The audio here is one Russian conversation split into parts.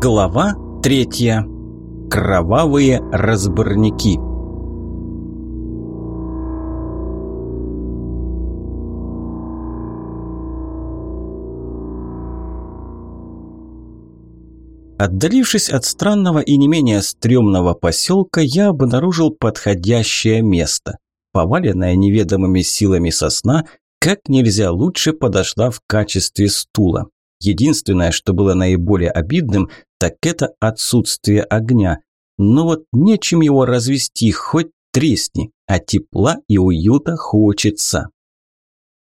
Глава третья. Кровавые разборники. Отдалившись от странного и не менее стрёмного поселка, я обнаружил подходящее место. Поваленная неведомыми силами сосна как нельзя лучше подошла в качестве стула. Единственное, что было наиболее обидным, так это отсутствие огня. Но вот нечем его развести, хоть тресни, а тепла и уюта хочется.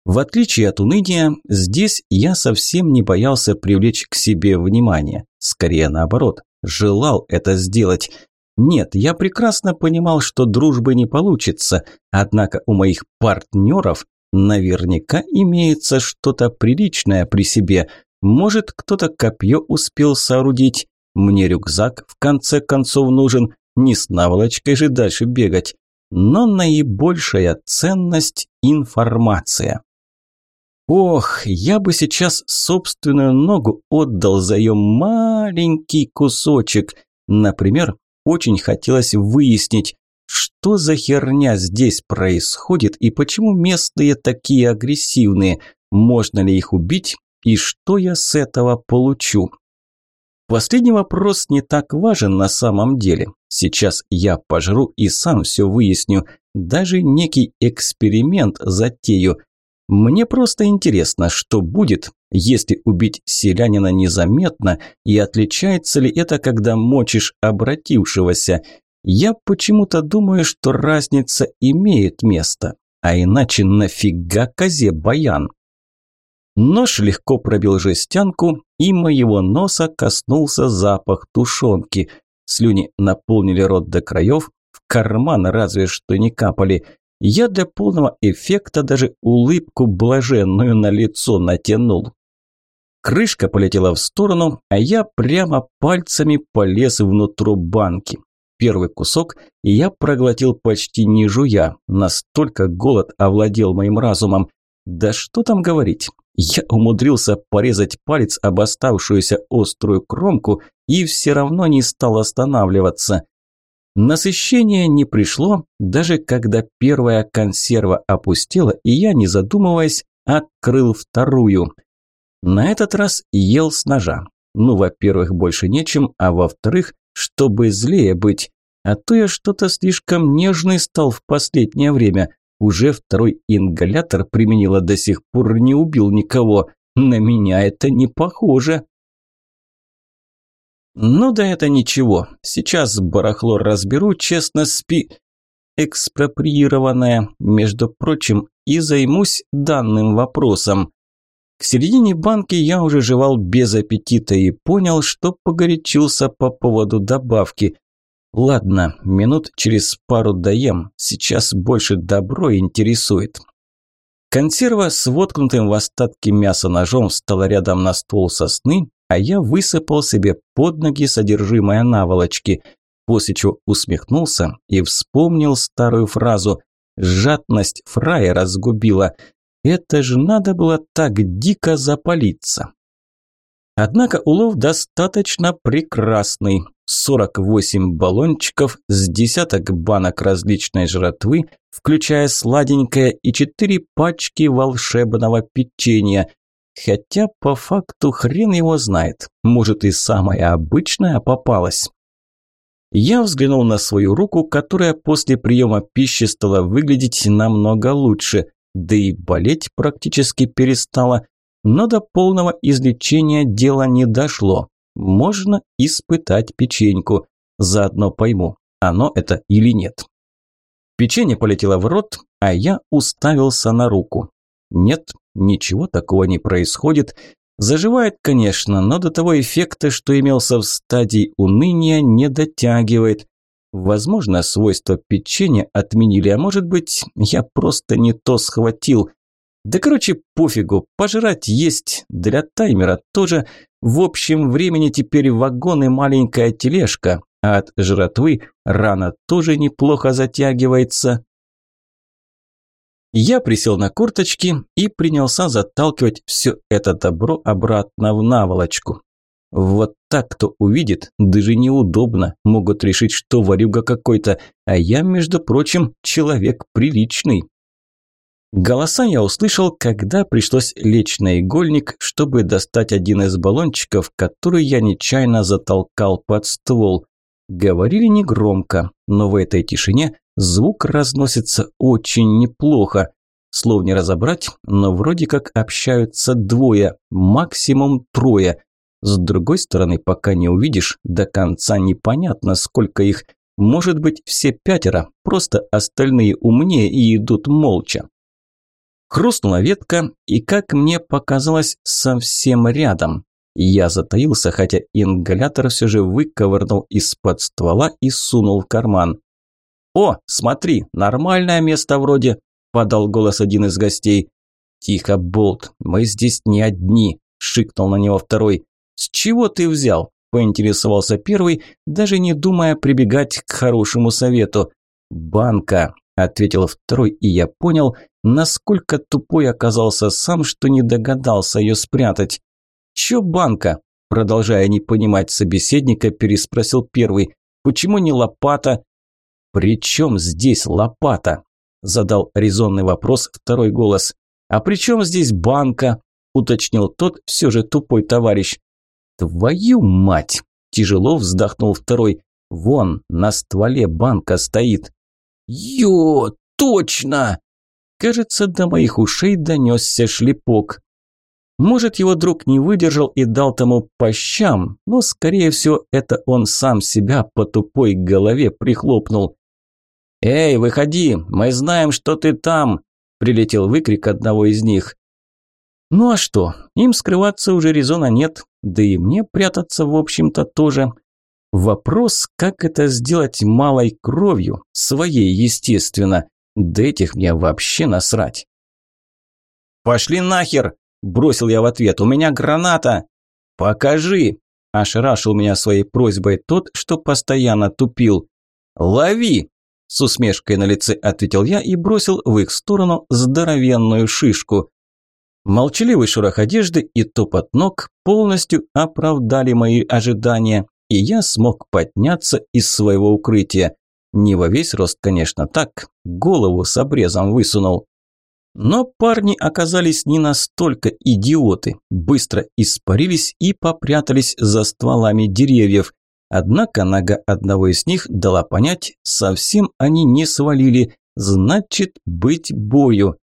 В отличие от уныния, здесь я совсем не боялся привлечь к себе внимание. Скорее наоборот, желал это сделать. Нет, я прекрасно понимал, что дружбы не получится, однако у моих партнеров наверняка имеется что-то приличное при себе – может, кто-то копье успел соорудить. Мне рюкзак в конце концов нужен, не с наволочкой же дальше бегать. Но наибольшая ценность – информация. Ох, я бы сейчас собственную ногу отдал за ее маленький кусочек. Например, очень хотелось выяснить, что за херня здесь происходит и почему местные такие агрессивные. Можно ли их убить и что я с этого получу? Последний вопрос не так важен на самом деле. Сейчас я пожру и сам все выясню. Даже некий эксперимент затею. Мне просто интересно, что будет, если убить селянина незаметно, и отличается ли это, когда мочишь обратившегося. Я почему-то думаю, что разница имеет место. А иначе нафига козе баян? Нож легко пробил жестянку, и моего носа коснулся запах тушенки. Слюни наполнили рот до краев, в карман разве что не капали. Я для полного эффекта даже улыбку блаженную на лицо натянул. Крышка полетела в сторону, а я прямо пальцами полез внутрь банки. Первый кусок я проглотил почти не жуя, настолько голод овладел моим разумом. Да что там говорить, я умудрился порезать палец об оставшуюся острую кромку и все равно не стал останавливаться. Насыщение не пришло, даже когда первая консерва опустела, и я, не задумываясь, открыл вторую. На этот раз ел с ножа. Ну, во-первых, больше нечем, а во-вторых, чтобы злее быть. А то я что-то слишком нежный стал в последнее время. Уже второй ингалятор применила до сих пор не убил никого. На меня это не похоже. Ну да это ничего. Сейчас барахло разберу, честно спи... Экспроприированное, между прочим, и займусь данным вопросом. К середине банки я уже жевал без аппетита и понял, что погорячился по поводу добавки. Ладно, минут через пару доем. Сейчас больше добро интересует. Консерва с воткнутым в остатки мяса ножом встала рядом на стол сосны, а я высыпал себе под ноги содержимое наволочки, после чего усмехнулся и вспомнил старую фразу «Жадность фрая разгубила». Это же надо было так дико запалиться. Однако улов достаточно прекрасный. 48 баллончиков с десяток банок различной жратвы, включая сладенькое и четыре пачки волшебного печенья. Хотя по факту хрен его знает, может и самая обычная попалась. Я взглянул на свою руку, которая после приема пищи стала выглядеть намного лучше, да и болеть практически перестала, но до полного излечения дело не дошло. Можно испытать печеньку. Заодно пойму, оно это или нет. Печенье полетело в рот, а я уставился на руку. Нет, ничего такого не происходит. Заживает, конечно, но до того эффекта, что имелся в стадии уныния, не дотягивает. Возможно, свойства печенья отменили, а может быть, я просто не то схватил. Да короче, пофигу, пожрать есть, для таймера тоже. В общем, времени теперь вагон и маленькая тележка, а от жратвы рана тоже неплохо затягивается. Я присел на корточки и принялся заталкивать все это добро обратно в наволочку. Вот так кто увидит, даже неудобно, могут решить, что варюга какой-то, а я, между прочим, человек приличный. Голоса я услышал, когда пришлось лечь на игольник, чтобы достать один из баллончиков, который я нечаянно затолкал под ствол. Говорили негромко, но в этой тишине звук разносится очень неплохо. Слов не разобрать, но вроде как общаются двое, максимум трое. С другой стороны, пока не увидишь, до конца непонятно, сколько их. Может быть, все пятеро, просто остальные умнее и идут молча. Хрустнула ветка, и, как мне показалось, совсем рядом. Я затаился, хотя ингалятор все же выковырнул из-под ствола и сунул в карман. «О, смотри, нормальное место вроде», – подал голос один из гостей. «Тихо, Болт, мы здесь не одни», – шикнул на него второй. «С чего ты взял?» – поинтересовался первый, даже не думая прибегать к хорошему совету. «Банка», – ответил второй, и я понял, Насколько тупой оказался сам, что не догадался ее спрятать. «Чё банка?» Продолжая не понимать собеседника, переспросил первый. «Почему не лопата?» «При чем здесь лопата?» Задал резонный вопрос второй голос. «А при чем здесь банка?» Уточнил тот все же тупой товарищ. «Твою мать!» Тяжело вздохнул второй. «Вон, на стволе банка стоит». «Ё, точно!» Кажется, до моих ушей донесся шлепок. Может, его друг не выдержал и дал тому по щам, но, скорее всего, это он сам себя по тупой голове прихлопнул. «Эй, выходи, мы знаем, что ты там!» – прилетел выкрик одного из них. Ну а что, им скрываться уже резона нет, да и мне прятаться, в общем-то, тоже. Вопрос, как это сделать малой кровью, своей, естественно. Да этих мне вообще насрать. «Пошли нахер!» – бросил я в ответ. «У меня граната!» «Покажи!» – ошарашил меня своей просьбой тот, что постоянно тупил. «Лови!» – с усмешкой на лице ответил я и бросил в их сторону здоровенную шишку. Молчаливый шорох одежды и топот ног полностью оправдали мои ожидания, и я смог подняться из своего укрытия. Не во весь рост, конечно, так, голову с обрезом высунул. Но парни оказались не настолько идиоты, быстро испарились и попрятались за стволами деревьев. Однако нога одного из них дала понять, совсем они не свалили, значит быть бою.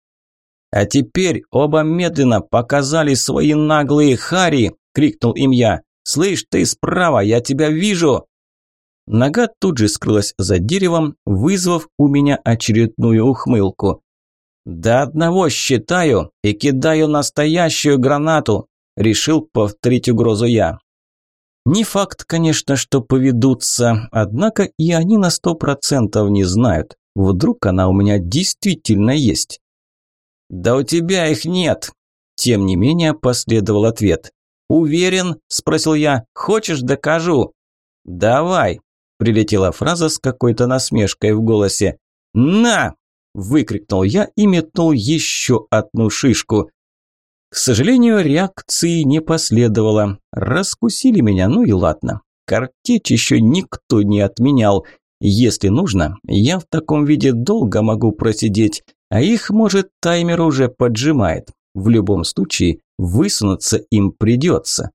«А теперь оба медленно показали свои наглые хари!» – крикнул им я. «Слышь, ты справа, я тебя вижу!» Нога тут же скрылась за деревом, вызвав у меня очередную ухмылку. «До одного считаю и кидаю настоящую гранату», – решил повторить угрозу я. Не факт, конечно, что поведутся, однако и они на сто процентов не знают. Вдруг она у меня действительно есть. «Да у тебя их нет!» Тем не менее последовал ответ. «Уверен?» – спросил я. «Хочешь, докажу?» «Давай!» Прилетела фраза с какой-то насмешкой в голосе. «На!» – выкрикнул я и метнул еще одну шишку. К сожалению, реакции не последовало. Раскусили меня, ну и ладно. Картечь еще никто не отменял. Если нужно, я в таком виде долго могу просидеть, а их, может, таймер уже поджимает. В любом случае, высунуться им придется.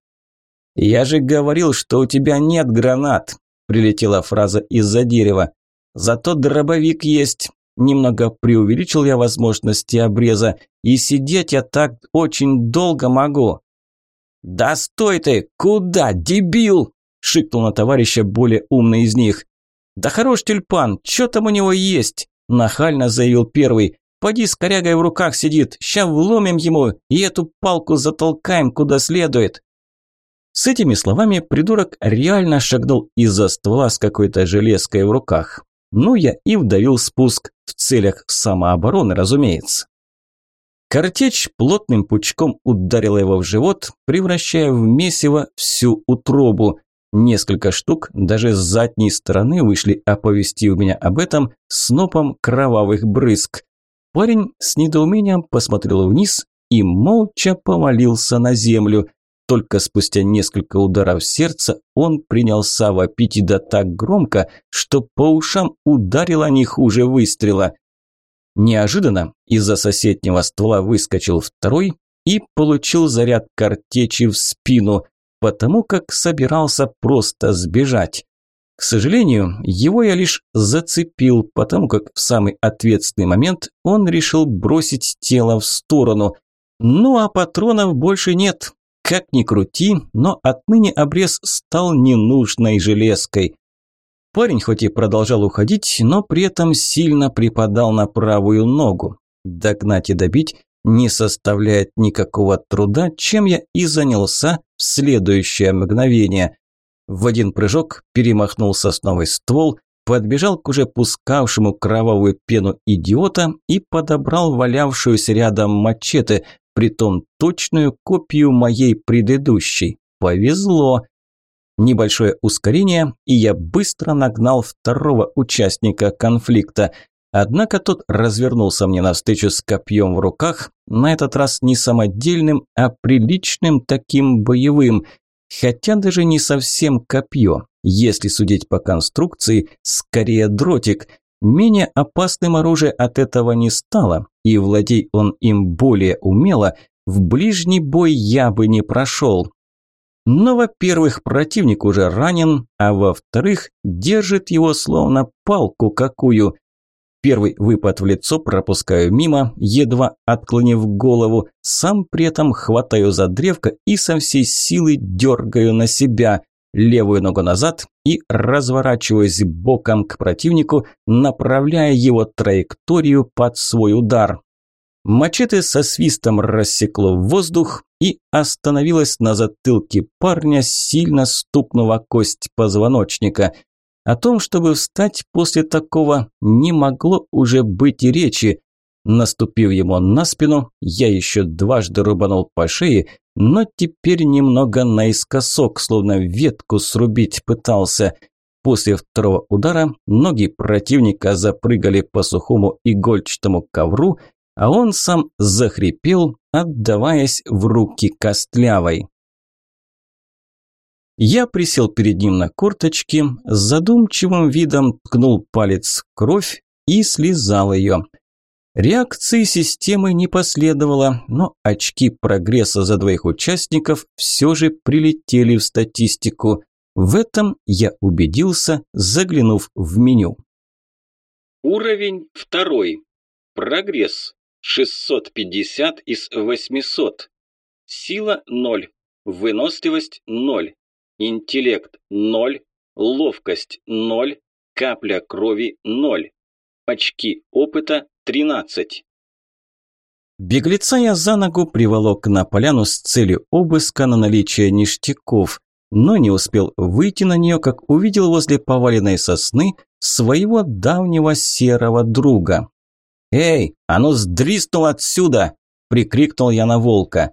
«Я же говорил, что у тебя нет гранат!» Прилетела фраза из-за дерева. Зато дробовик есть. Немного преувеличил я возможности обреза, и сидеть я так очень долго могу. «Да стой ты! Куда, дебил?» – шикнул на товарища более умный из них. «Да хорош тюльпан, что там у него есть?» – нахально заявил первый. «Поди с корягой в руках сидит, ща вломим ему и эту палку затолкаем куда следует». С этими словами придурок реально шагнул из-за ствола с какой-то железкой в руках. Ну, я и вдавил спуск, в целях самообороны, разумеется. Картечь плотным пучком ударила его в живот, превращая в месиво всю утробу. Несколько штук даже с задней стороны вышли, оповестив меня об этом снопом кровавых брызг. Парень с недоумением посмотрел вниз и молча повалился на землю. Только спустя несколько ударов сердца он принялся вопить да так громко, что по ушам ударило не хуже выстрела. Неожиданно из-за соседнего ствола выскочил второй и получил заряд картечи в спину, потому как собирался просто сбежать. К сожалению, его я лишь зацепил, потому как в самый ответственный момент он решил бросить тело в сторону. Ну а патронов больше нет. Как ни крути, но отныне обрез стал ненужной железкой. Парень хоть и продолжал уходить, но при этом сильно припадал на правую ногу. Догнать и добить не составляет никакого труда, чем я и занялся в следующее мгновение. В один прыжок перемахнул сосновый ствол, подбежал к уже пускавшему кровавую пену идиота и подобрал валявшуюся рядом мачете, притом точную копию моей предыдущей. Повезло. Небольшое ускорение, и я быстро нагнал второго участника конфликта. Однако тот развернулся мне навстречу с копьем в руках, на этот раз не самодельным, а приличным таким боевым – Хотя даже не совсем копье. Если судить по конструкции, скорее дротик. Менее опасным оружие от этого не стало, и владей он им более умело, в ближний бой я бы не прошел. Но, во-первых, противник уже ранен, а во-вторых, держит его словно палку какую. Первый выпад в лицо пропускаю мимо, едва отклонив голову, сам при этом хватаю за древко и со всей силы дергаю на себя, левую ногу назад и разворачиваюсь боком к противнику, направляя его траекторию под свой удар. Мачете со свистом рассекло воздух и остановилось на затылке парня, сильно стукнув кость позвоночника – о том, чтобы встать после такого, не могло уже быть и речи. Наступив ему на спину, я еще дважды рубанул по шее, но теперь немного наискосок, словно ветку срубить пытался. После второго удара ноги противника запрыгали по сухому игольчатому ковру, а он сам захрипел, отдаваясь в руки костлявой. Я присел перед ним на корточки, с задумчивым видом ткнул палец в кровь и слезал ее. Реакции системы не последовало, но очки прогресса за двоих участников все же прилетели в статистику. В этом я убедился, заглянув в меню. Уровень второй. Прогресс. 650 из 800. Сила 0. Выносливость 0. Интеллект – ноль, ловкость – ноль, капля крови – ноль, очки опыта – тринадцать. Беглеца я за ногу приволок на поляну с целью обыска на наличие ништяков, но не успел выйти на нее, как увидел возле поваленной сосны своего давнего серого друга. «Эй, а ну отсюда!» – прикрикнул я на волка.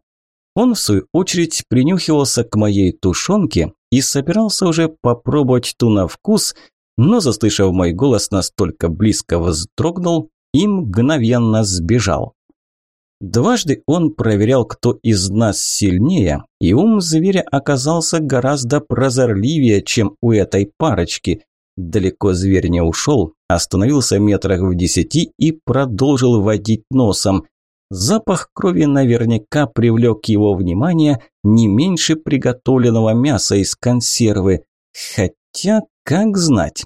Он, в свою очередь, принюхивался к моей тушенке и собирался уже попробовать ту на вкус, но, заслышав мой голос, настолько близко вздрогнул и мгновенно сбежал. Дважды он проверял, кто из нас сильнее, и ум зверя оказался гораздо прозорливее, чем у этой парочки. Далеко зверь не ушел, остановился метрах в десяти и продолжил водить носом. Запах крови наверняка привлек его внимание не меньше приготовленного мяса из консервы. Хотя, как знать.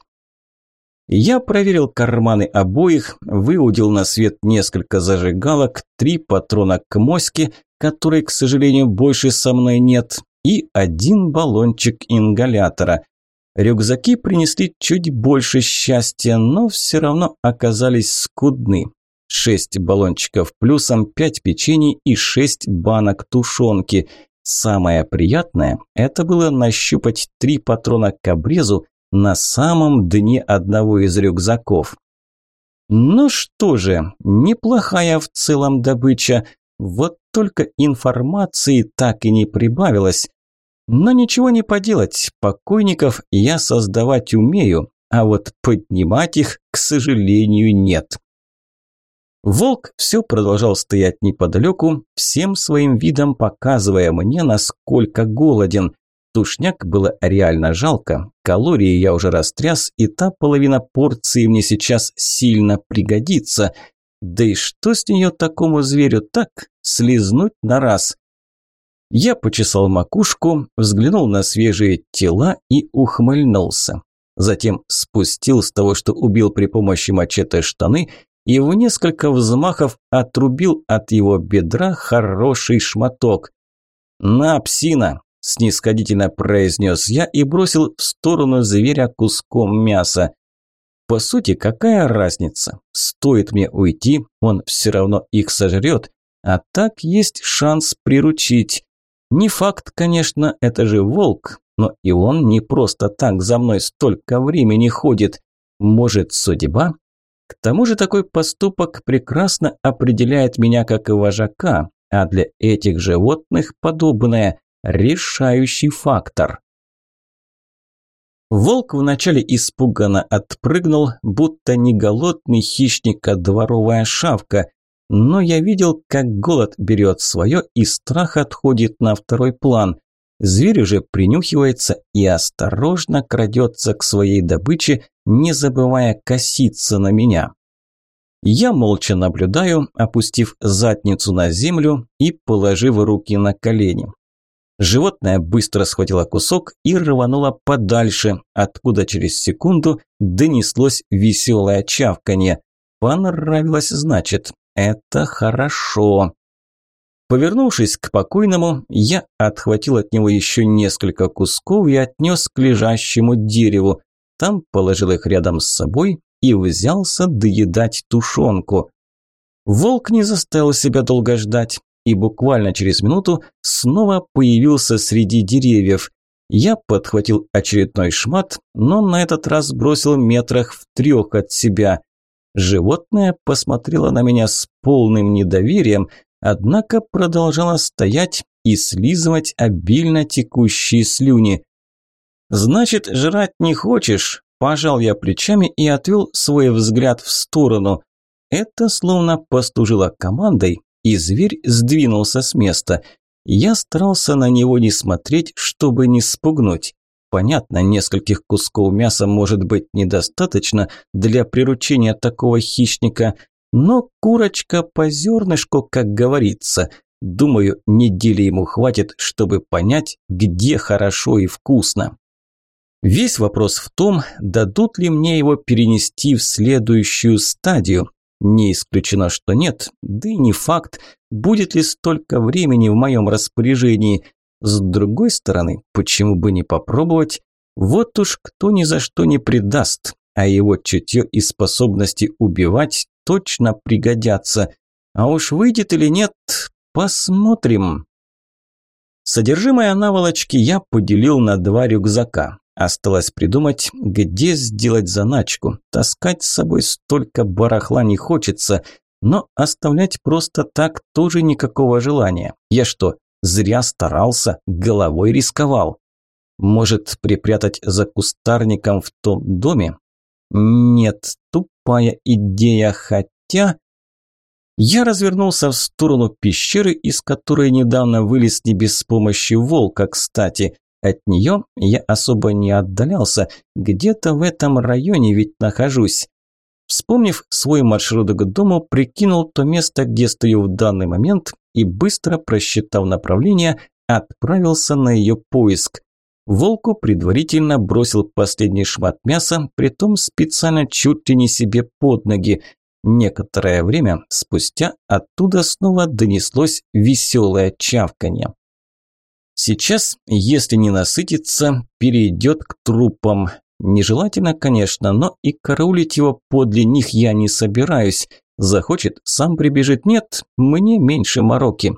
Я проверил карманы обоих, выудил на свет несколько зажигалок, три патрона к моське, которой, к сожалению, больше со мной нет, и один баллончик ингалятора. Рюкзаки принесли чуть больше счастья, но все равно оказались скудны. Шесть баллончиков плюсом, пять печений и шесть банок тушенки. Самое приятное – это было нащупать три патрона к обрезу на самом дне одного из рюкзаков. Ну что же, неплохая в целом добыча, вот только информации так и не прибавилось. Но ничего не поделать, покойников я создавать умею, а вот поднимать их, к сожалению, нет. Волк все продолжал стоять неподалеку, всем своим видом показывая мне, насколько голоден. Тушняк было реально жалко, калории я уже растряс, и та половина порции мне сейчас сильно пригодится. Да и что с нее такому зверю так, слизнуть на раз? Я почесал макушку, взглянул на свежие тела и ухмыльнулся. Затем спустил с того, что убил при помощи мачете штаны и в несколько взмахов отрубил от его бедра хороший шматок. «На, псина!» – снисходительно произнес я и бросил в сторону зверя куском мяса. По сути, какая разница? Стоит мне уйти, он все равно их сожрет, а так есть шанс приручить. Не факт, конечно, это же волк, но и он не просто так за мной столько времени ходит. Может, судьба к тому же такой поступок прекрасно определяет меня как вожака, а для этих животных подобное – решающий фактор. Волк вначале испуганно отпрыгнул, будто не голодный хищник, а дворовая шавка, но я видел, как голод берет свое и страх отходит на второй план. Зверь уже принюхивается и осторожно крадется к своей добыче, не забывая коситься на меня. Я молча наблюдаю, опустив задницу на землю и положив руки на колени. Животное быстро схватило кусок и рвануло подальше, откуда через секунду донеслось веселое чавканье. Понравилось, значит, это хорошо. Повернувшись к покойному, я отхватил от него еще несколько кусков и отнес к лежащему дереву. Там положил их рядом с собой и взялся доедать тушенку. Волк не заставил себя долго ждать и буквально через минуту снова появился среди деревьев. Я подхватил очередной шмат, но на этот раз бросил метрах в трех от себя. Животное посмотрело на меня с полным недоверием, однако продолжало стоять и слизывать обильно текущие слюни. «Значит, жрать не хочешь?» Пожал я плечами и отвел свой взгляд в сторону. Это словно постужило командой, и зверь сдвинулся с места. Я старался на него не смотреть, чтобы не спугнуть. Понятно, нескольких кусков мяса может быть недостаточно для приручения такого хищника, но курочка по зернышку, как говорится. Думаю, недели ему хватит, чтобы понять, где хорошо и вкусно. Весь вопрос в том, дадут ли мне его перенести в следующую стадию. Не исключено, что нет, да и не факт, будет ли столько времени в моем распоряжении. С другой стороны, почему бы не попробовать? Вот уж кто ни за что не предаст, а его чутье и способности убивать точно пригодятся. А уж выйдет или нет, посмотрим. Содержимое наволочки я поделил на два рюкзака. Осталось придумать, где сделать заначку. Таскать с собой столько барахла не хочется, но оставлять просто так тоже никакого желания. Я что, зря старался, головой рисковал? Может, припрятать за кустарником в том доме? Нет, тупая идея, хотя... Я развернулся в сторону пещеры, из которой недавно вылез не без помощи волка, кстати. От нее я особо не отдалялся, где-то в этом районе ведь нахожусь. Вспомнив свой маршрут к дому, прикинул то место, где стою в данный момент и, быстро просчитав направление, отправился на ее поиск. Волку предварительно бросил последний шмат мяса, притом специально чуть ли не себе под ноги. Некоторое время спустя оттуда снова донеслось веселое чавканье. Сейчас, если не насытится, перейдет к трупам. Нежелательно, конечно, но и караулить его подле них я не собираюсь. Захочет, сам прибежит, нет, мне меньше мороки.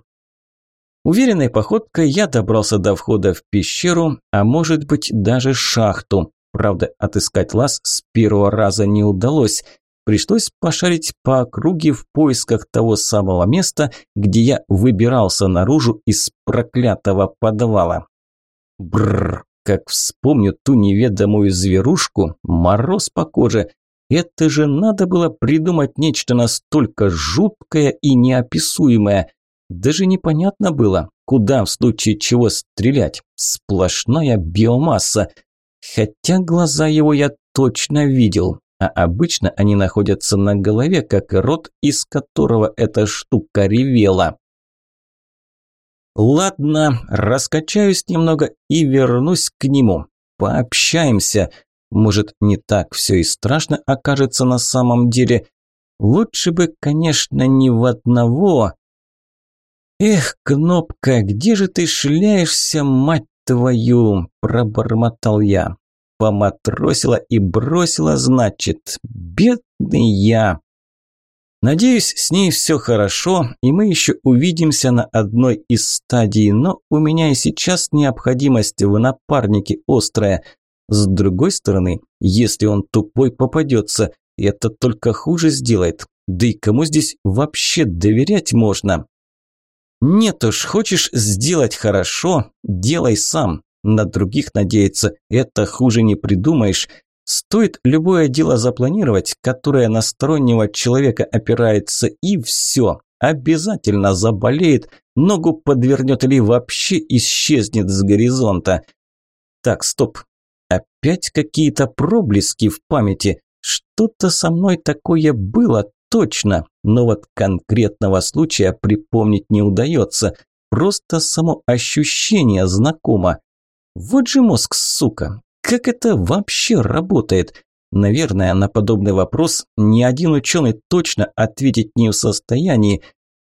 Уверенной походкой я добрался до входа в пещеру, а может быть даже шахту. Правда, отыскать лаз с первого раза не удалось. Пришлось пошарить по округе в поисках того самого места, где я выбирался наружу из проклятого подвала. Бррр, как вспомню ту неведомую зверушку, мороз по коже. Это же надо было придумать нечто настолько жуткое и неописуемое. Даже непонятно было, куда в случае чего стрелять. Сплошная биомасса. Хотя глаза его я точно видел, а обычно они находятся на голове, как рот, из которого эта штука ревела. Ладно, раскачаюсь немного и вернусь к нему. Пообщаемся. Может, не так все и страшно окажется на самом деле. Лучше бы, конечно, не в одного. Эх, Кнопка, где же ты шляешься, мать твою? Пробормотал я. Поматросила и бросила, значит. Бедный я. Надеюсь, с ней все хорошо, и мы еще увидимся на одной из стадий, но у меня и сейчас необходимость в напарнике острая – с другой стороны, если он тупой попадется, это только хуже сделает. Да и кому здесь вообще доверять можно? Нет уж, хочешь сделать хорошо, делай сам. На других надеяться это хуже не придумаешь. Стоит любое дело запланировать, которое на стороннего человека опирается, и все. Обязательно заболеет, ногу подвернет или вообще исчезнет с горизонта. Так, стоп, Опять какие-то проблески в памяти. Что-то со мной такое было точно, но вот конкретного случая припомнить не удается. Просто само ощущение знакомо. Вот же мозг, сука. Как это вообще работает? Наверное, на подобный вопрос ни один ученый точно ответить не в состоянии.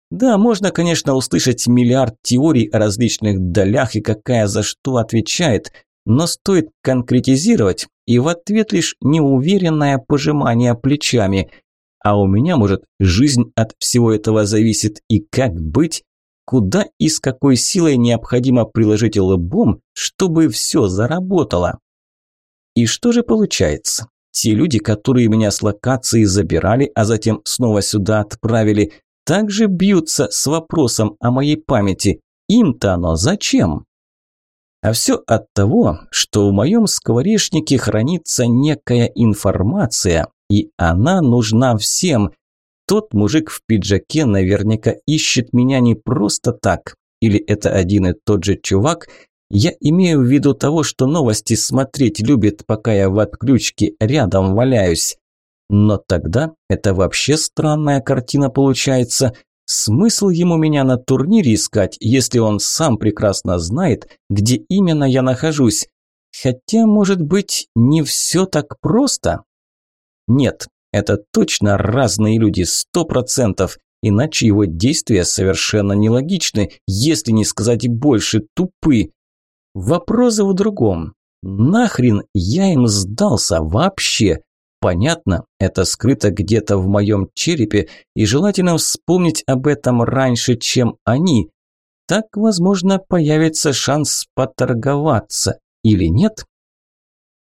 Да, можно, конечно, услышать миллиард теорий о различных долях и какая за что отвечает – но стоит конкретизировать, и в ответ лишь неуверенное пожимание плечами. А у меня, может, жизнь от всего этого зависит, и как быть? Куда и с какой силой необходимо приложить лбом, чтобы все заработало? И что же получается? Те люди, которые меня с локации забирали, а затем снова сюда отправили, также бьются с вопросом о моей памяти. Им-то оно зачем? А все от того, что в моем скворечнике хранится некая информация, и она нужна всем. Тот мужик в пиджаке наверняка ищет меня не просто так. Или это один и тот же чувак. Я имею в виду того, что новости смотреть любит, пока я в отключке рядом валяюсь. Но тогда это вообще странная картина получается – Смысл ему меня на турнире искать, если он сам прекрасно знает, где именно я нахожусь? Хотя, может быть, не все так просто? Нет, это точно разные люди, сто процентов. Иначе его действия совершенно нелогичны, если не сказать больше, тупы. Вопрос в другом. Нахрен я им сдался вообще? Понятно, это скрыто где-то в моем черепе, и желательно вспомнить об этом раньше, чем они. Так, возможно, появится шанс поторговаться. Или нет?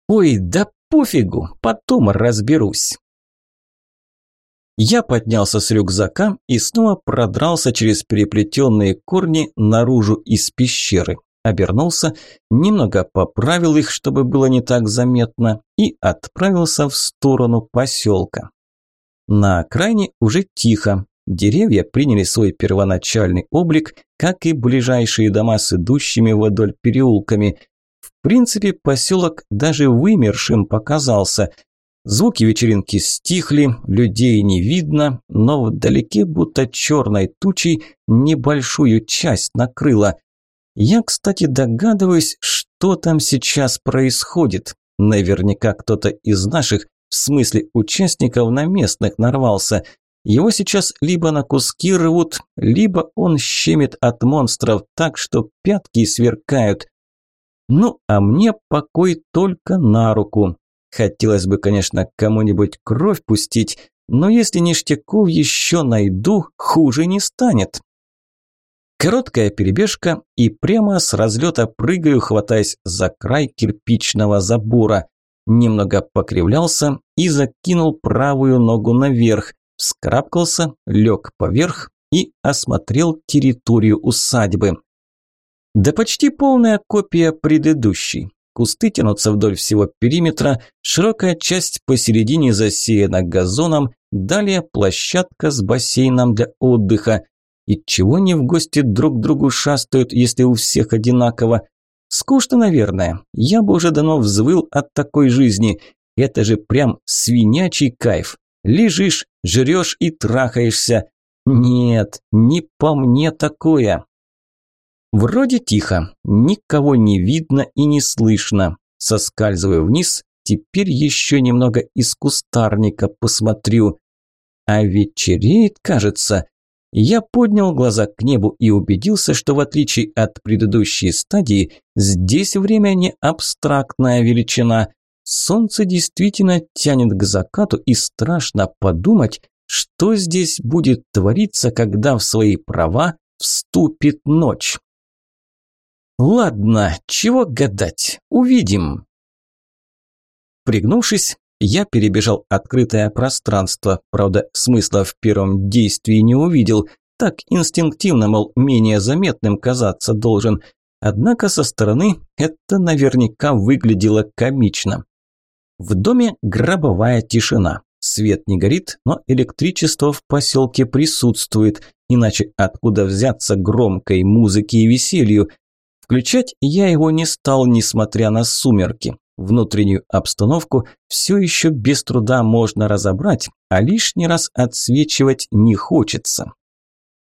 Ой, да пофигу, потом разберусь. Я поднялся с рюкзака и снова продрался через переплетенные корни наружу из пещеры обернулся, немного поправил их, чтобы было не так заметно, и отправился в сторону поселка. На окраине уже тихо. Деревья приняли свой первоначальный облик, как и ближайшие дома с идущими вдоль переулками. В принципе, поселок даже вымершим показался. Звуки вечеринки стихли, людей не видно, но вдалеке будто черной тучей небольшую часть накрыло. Я, кстати, догадываюсь, что там сейчас происходит. Наверняка кто-то из наших, в смысле участников, на местных нарвался. Его сейчас либо на куски рвут, либо он щемит от монстров так, что пятки сверкают. Ну, а мне покой только на руку. Хотелось бы, конечно, кому-нибудь кровь пустить, но если ништяков еще найду, хуже не станет. Короткая перебежка и прямо с разлета прыгаю, хватаясь за край кирпичного забора. Немного покривлялся и закинул правую ногу наверх, вскарабкался, лег поверх и осмотрел территорию усадьбы. Да почти полная копия предыдущей. Кусты тянутся вдоль всего периметра, широкая часть посередине засеяна газоном, далее площадка с бассейном для отдыха. И чего не в гости друг другу шастают, если у всех одинаково? Скучно, наверное. Я бы уже давно взвыл от такой жизни. Это же прям свинячий кайф. Лежишь, жрешь и трахаешься. Нет, не по мне такое. Вроде тихо, никого не видно и не слышно. Соскальзываю вниз, теперь еще немного из кустарника посмотрю. А вечереет, кажется. Я поднял глаза к небу и убедился, что в отличие от предыдущей стадии, здесь время не абстрактная величина. Солнце действительно тянет к закату и страшно подумать, что здесь будет твориться, когда в свои права вступит ночь. Ладно, чего гадать, увидим. Пригнувшись, я перебежал открытое пространство, правда, смысла в первом действии не увидел, так инстинктивно, мол, менее заметным казаться должен. Однако со стороны это наверняка выглядело комично. В доме гробовая тишина. Свет не горит, но электричество в поселке присутствует, иначе откуда взяться громкой музыке и веселью? Включать я его не стал, несмотря на сумерки. Внутреннюю обстановку все еще без труда можно разобрать, а лишний раз отсвечивать не хочется.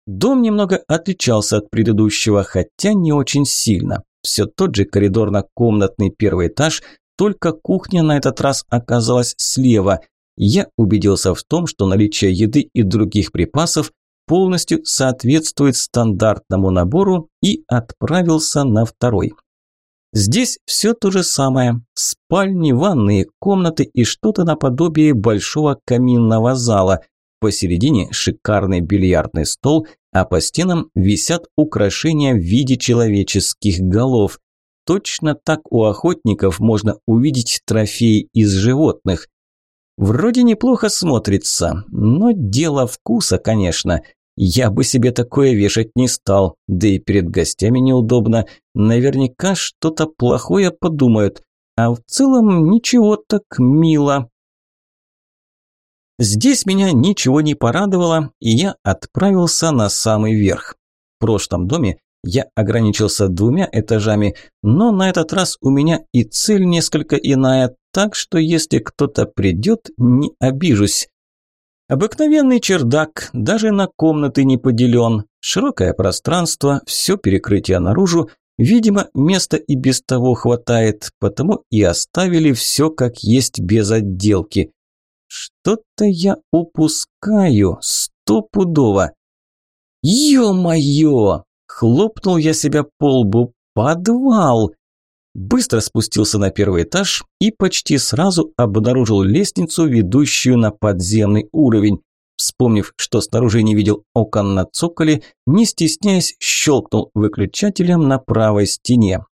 Дом немного отличался от предыдущего, хотя не очень сильно. Все тот же коридорно-комнатный первый этаж, только кухня на этот раз оказалась слева. Я убедился в том, что наличие еды и других припасов полностью соответствует стандартному набору и отправился на второй. Здесь все то же самое. Спальни, ванные, комнаты и что-то наподобие большого каминного зала. Посередине шикарный бильярдный стол, а по стенам висят украшения в виде человеческих голов. Точно так у охотников можно увидеть трофеи из животных. Вроде неплохо смотрится, но дело вкуса, конечно. Я бы себе такое вешать не стал, да и перед гостями неудобно. Наверняка что-то плохое подумают, а в целом ничего так мило. Здесь меня ничего не порадовало, и я отправился на самый верх. В прошлом доме я ограничился двумя этажами, но на этот раз у меня и цель несколько иная, так что если кто-то придет, не обижусь. Обыкновенный чердак, даже на комнаты не поделен. Широкое пространство, все перекрытие наружу. Видимо, места и без того хватает, потому и оставили все как есть без отделки. Что-то я упускаю, стопудово. Ё-моё! Хлопнул я себя по лбу. Подвал! Быстро спустился на первый этаж и почти сразу обнаружил лестницу, ведущую на подземный уровень. Вспомнив, что снаружи не видел окон на цоколе, не стесняясь, щелкнул выключателем на правой стене.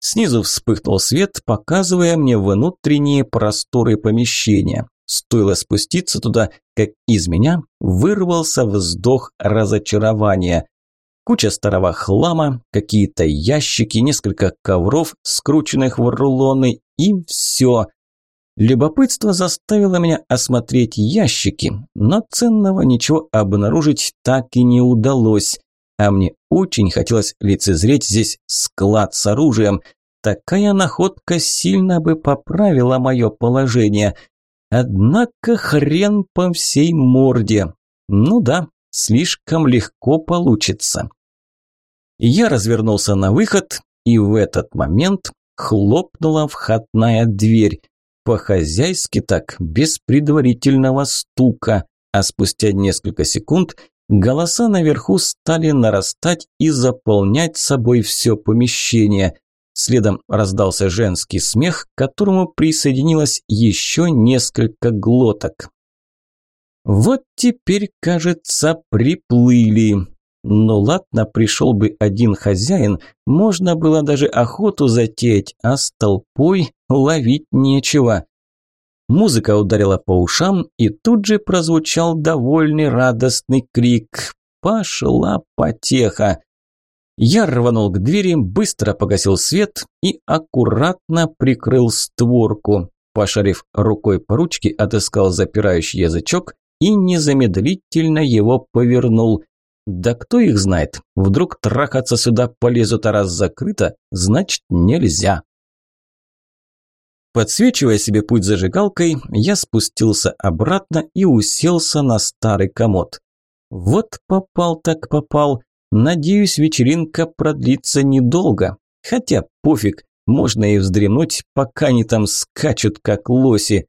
Снизу вспыхнул свет, показывая мне внутренние просторы помещения. Стоило спуститься туда, как из меня вырвался вздох разочарования. Куча старого хлама, какие-то ящики, несколько ковров, скрученных в рулоны и все. Любопытство заставило меня осмотреть ящики, но ценного ничего обнаружить так и не удалось. А мне очень хотелось лицезреть здесь склад с оружием. Такая находка сильно бы поправила мое положение. Однако хрен по всей морде. Ну да, слишком легко получится. Я развернулся на выход, и в этот момент хлопнула входная дверь. По-хозяйски так, без предварительного стука. А спустя несколько секунд голоса наверху стали нарастать и заполнять собой все помещение. Следом раздался женский смех, к которому присоединилось еще несколько глоток. Вот теперь, кажется, приплыли. Ну ладно, пришел бы один хозяин, можно было даже охоту затеять, а с толпой ловить нечего. Музыка ударила по ушам, и тут же прозвучал довольный радостный крик. Пошла потеха. Я рванул к двери, быстро погасил свет и аккуратно прикрыл створку. Пошарив рукой по ручке, отыскал запирающий язычок и незамедлительно его повернул. Да кто их знает, вдруг трахаться сюда полезут, а раз закрыто, значит нельзя. Подсвечивая себе путь зажигалкой, я спустился обратно и уселся на старый комод. Вот попал так попал. Надеюсь, вечеринка продлится недолго. Хотя пофиг, можно и вздремнуть, пока они там скачут, как лоси.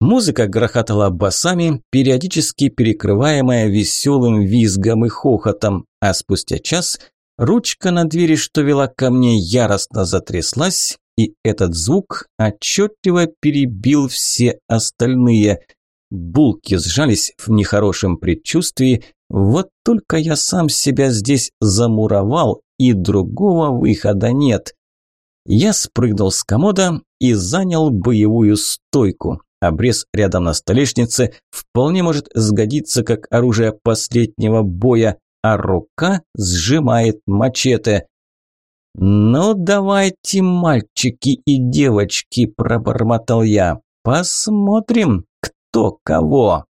Музыка грохотала басами, периодически перекрываемая веселым визгом и хохотом, а спустя час ручка на двери, что вела ко мне, яростно затряслась, и этот звук отчетливо перебил все остальные. Булки сжались в нехорошем предчувствии, вот только я сам себя здесь замуровал, и другого выхода нет. Я спрыгнул с комода и занял боевую стойку. Обрез рядом на столешнице вполне может сгодиться как оружие последнего боя, а рука сжимает мачете. «Ну, давайте, мальчики и девочки», – пробормотал я. «Посмотрим, кто кого».